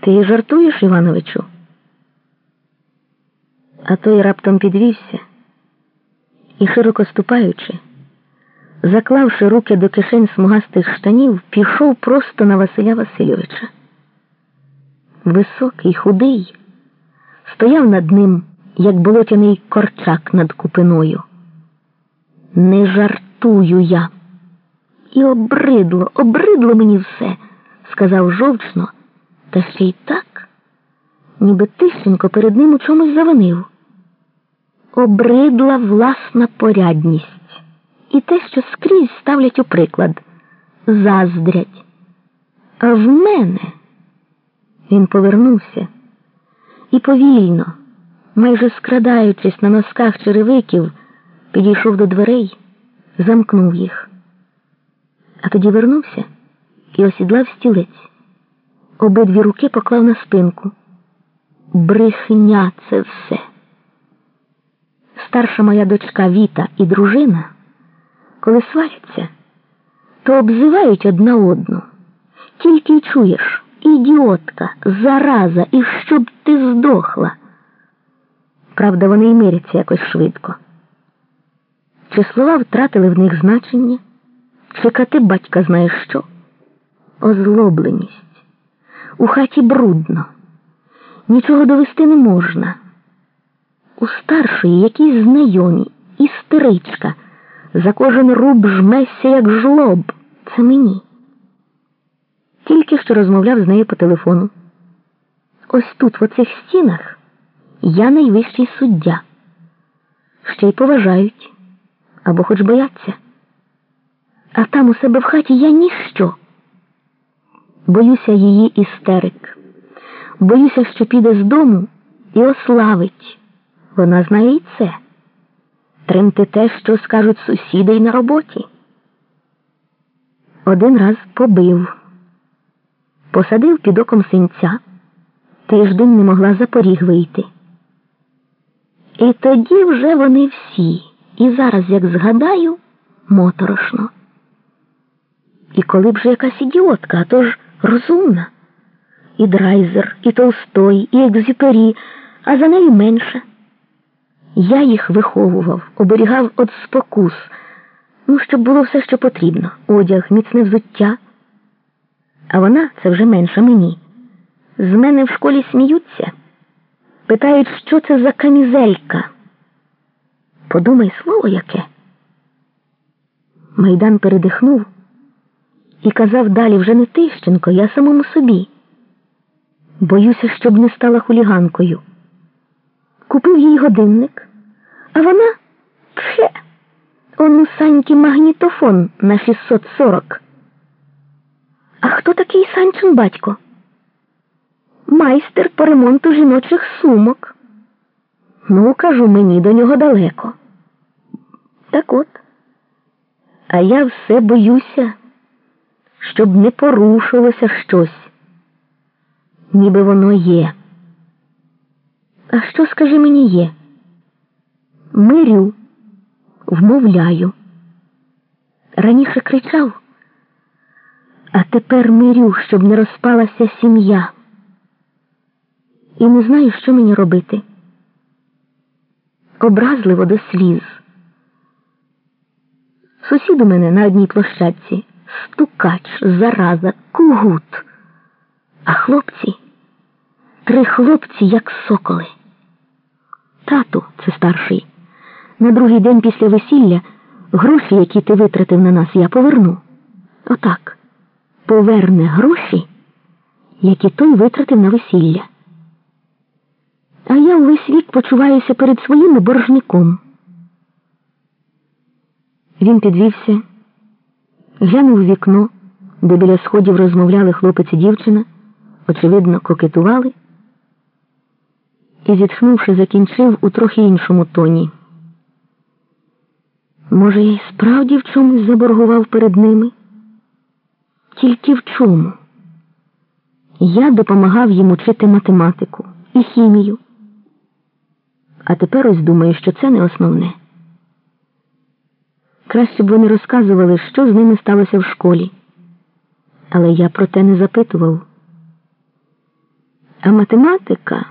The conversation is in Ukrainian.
Ти жартуєш, Івановичу? А той раптом підвівся і, широко ступаючи, заклавши руки до кишень смугастих штанів, пішов просто на Василя Васильовича. Високий, худий, стояв над ним, як болотяний корчак над купиною. Не жартую я. І обридло, обридло мені все, сказав жовчно, та ще й так, ніби Тищенко перед ним у чомусь завинив. Обридла власна порядність і те, що скрізь ставлять у приклад, заздрять. А в мене він повернувся і повільно, майже скрадаючись на носках черевиків, підійшов до дверей, замкнув їх. А тоді вернувся і осідлав стілець. Обидві руки поклав на спинку. Брехня це все. Старша моя дочка Віта і дружина, коли сваряться, то обзивають одна одну. Тільки й чуєш, ідіотка, зараза, і щоб ти здохла. Правда, вони й миряться якось швидко. Чи слова втратили в них значення, чи кати батька знає що? Озлобленість. У хаті брудно, нічого довести не можна. У старшої якісь знайомі, істеричка, за кожен руб жмеся, як жлоб. Це мені. Тільки що розмовляв з нею по телефону. Ось тут, в оцих стінах, я найвищий суддя. Ще й поважають або хоч бояться. А там у себе в хаті я ніщо. Боюся її істерик. Боюся, що піде з дому і ославить. Вона знає і це. Тримти те, що скажуть сусіди й на роботі. Один раз побив, посадив під оком синця, тиждень не могла за поріг вийти. І тоді вже вони всі, і зараз, як згадаю, моторошно. І коли б же якась ідіотка, а то ж розумна. І Драйзер, і Толстой, і Екзюпері, а за нею менше. Я їх виховував, оберігав від спокус, ну, щоб було все, що потрібно одяг, міцне взуття. А вона це вже менша мені. З мене в школі сміються, питають, що це за камізелька. Подумай слово яке. Майдан передихнув і казав далі вже не Тищенко, я самому собі. Боюся, щоб не стала хуліганкою. Купив їй годинник, а вона пхе, он у Саньки магнітофон на 640. А хто такий Санчин батько? Майстер по ремонту жіночих сумок. Ну, кажу, мені до нього далеко. Так от, а я все боюся щоб не порушилося щось, ніби воно є. А що, скажи мені, є? Мирю, вмовляю. Раніше кричав, а тепер мирю, щоб не розпалася сім'я. І не знаю, що мені робити. Образливо до сліз. Сусід у мене на одній площадці стукач, зараза, кугут. А хлопці три хлопці, як соколи. Тату, це старший. На другий день після весілля гроші, які ти витратив на нас, я поверну. Отак. Поверне гроші, які той витратив на весілля. А я увесь вік почуваюся перед своїм боржником. Він підвівся глянув вікно, де біля сходів розмовляли хлопець і дівчина, очевидно, кокетували, і, зітхнувши, закінчив у трохи іншому тоні. Може, я й справді в чомусь заборгував перед ними? Тільки в чому? Я допомагав їм учити математику і хімію. А тепер ось думаю, що це не основне. Краще б вони розказували, що з ними сталося в школі. Але я про те не запитував. А математика